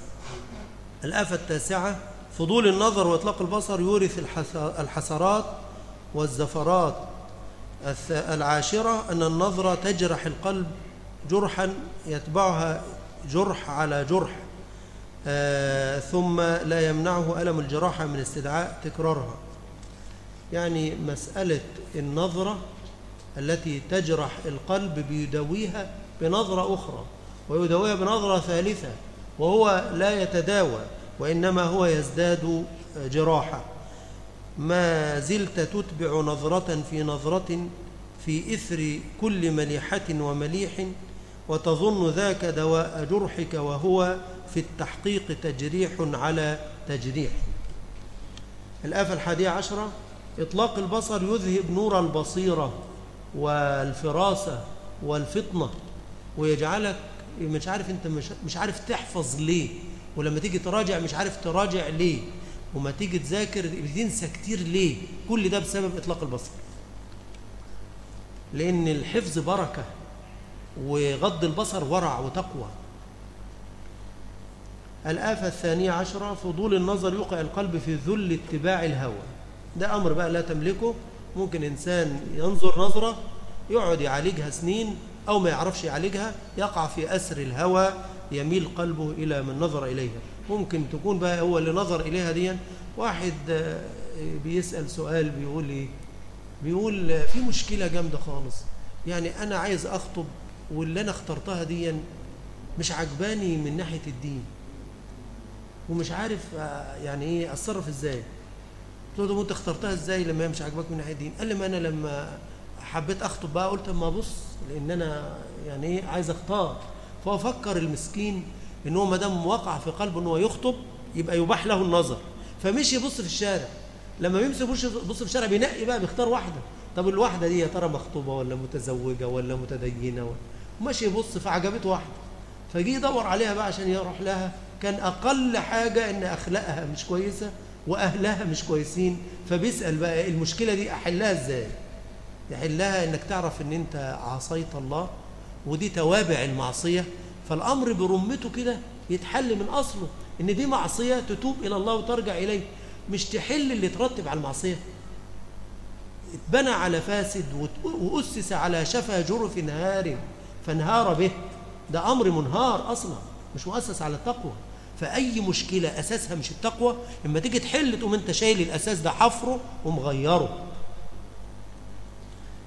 الآفة التاسعة فضول النظر وإطلاق البصر يورث الحسرات والزفرات. العاشرة أن النظرة تجرح القلب جرحا يتبعها جرح على جرح. آه ثم لا يمنعه ألم الجراحة من استدعاء تكرارها. يعني مسألة النظرة التي تجرح القلب بيداويها بنظرة أخرى ويداويها بنظرة ثالثة. وهو لا يتداوى وإنما هو يزداد جراحة. ما زلت تتبع نظرة في نظرة في إثر كل مليحة ومليح وتظن ذاك دواء جرحك وهو في التحقيق تجريح على تجريح. الآفة الحادية عشرة إطلاق البصر يذهب نور البصيرة والفراسة والفطنة ويجعلك مش عارف انت مش, مش عارف تحفظ ليه. ولما تيجي تراجع مش عارف تراجع ليه. وما تيجي تذاكر بتنسى كتير ليه. كل ده بسبب إطلاق البصر. لأن الحفظ بركة وغض البصر ورع وتقوى. الآفة الثانية عشرة فضول النظر يوقع القلب في ذل اتباع الهوى. ده أمر بقى لا تملكه. ممكن إنسان ينظر نظرة يقعد يعالجها سنين أو ما يعرفش يعالجها يقع في أسر الهوى يميل قلبه إلى من نظر إليها. ممكن تكون بقى هو اللي نظر إليها دي واحد بيسأل سؤال بيقول إيه بيقول في مشكلة جامدة خالص. يعني أنا عايز أخطب واللي أنا اخترتها دي مش عجباني من ناحية الدين. ومش عارف يعني إيه أتصرف إزاي؟ قلت له أنت اخترتها إزاي لما هي مش عاجباك من ناحية الدين؟ قال لي ما أنا لما حبيت اخطب بقى قلت اما ابص لأن أنا يعني إيه عايز اختار. فهو فكر المسكين إن هو ما دام وقع في قلبه إن هو يخطب يبقى يباح له النظر. فمشي يبص في الشارع. لما بيمشي يبص في الشارع بينقي بقى بيختار واحدة. طب الواحدة دي يا ترى مخطوبة ولا متزوجة ولا متدينة ولا وماشي يبص فعجبته واحدة. فجي يدور عليها بقى عشان يروح لها. كان أقل حاجة إن أخلاقها مش كويسة وأهلها مش كويسين. فبيسأل بقى المشكلة دي أحلها إزاي؟ يحلها إنك تعرف إن أنت عصيت الله ودي توابع المعصية. فالأمر برمته كده يتحل من أصله إن دي معصية تتوب إلى الله وترجع إليه. مش تحل اللي ترتب على المعصية. اتبنى على فاسد وأسس على شفا جرف نهار فانهار به. ده أمر منهار أصلا مش مؤسس على التقوى. فأي مشكلة أساسها مش التقوى لما تيجي تحل تقوم أنت شايل الأساس ده حفره ومغيره.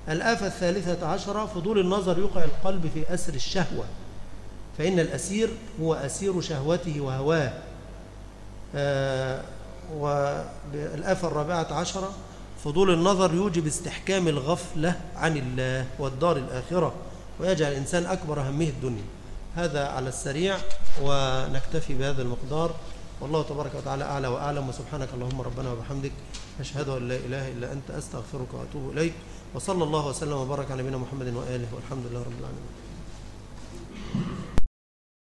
الآفة الثالثة عشرة فضول النظر يوقع القلب في أسر الشهوة فإن الأسير هو أسير شهوته وهواه. آه والآفة الرابعة عشرة فضول النظر يوجب استحكام الغفلة عن الله والدار الآخرة ويجعل الإنسان أكبر همه الدنيا. هذا على السريع ونكتفي بهذا المقدار. والله تبارك وتعالى أعلى وأعلم وسبحانك اللهم ربنا وبحمدك أشهد أن لا إله إلا أنت أستغفرك وأتوب إليك. وصلى الله وسلم وبارك على نبينا محمد وآله والحمد لله رب العالمين.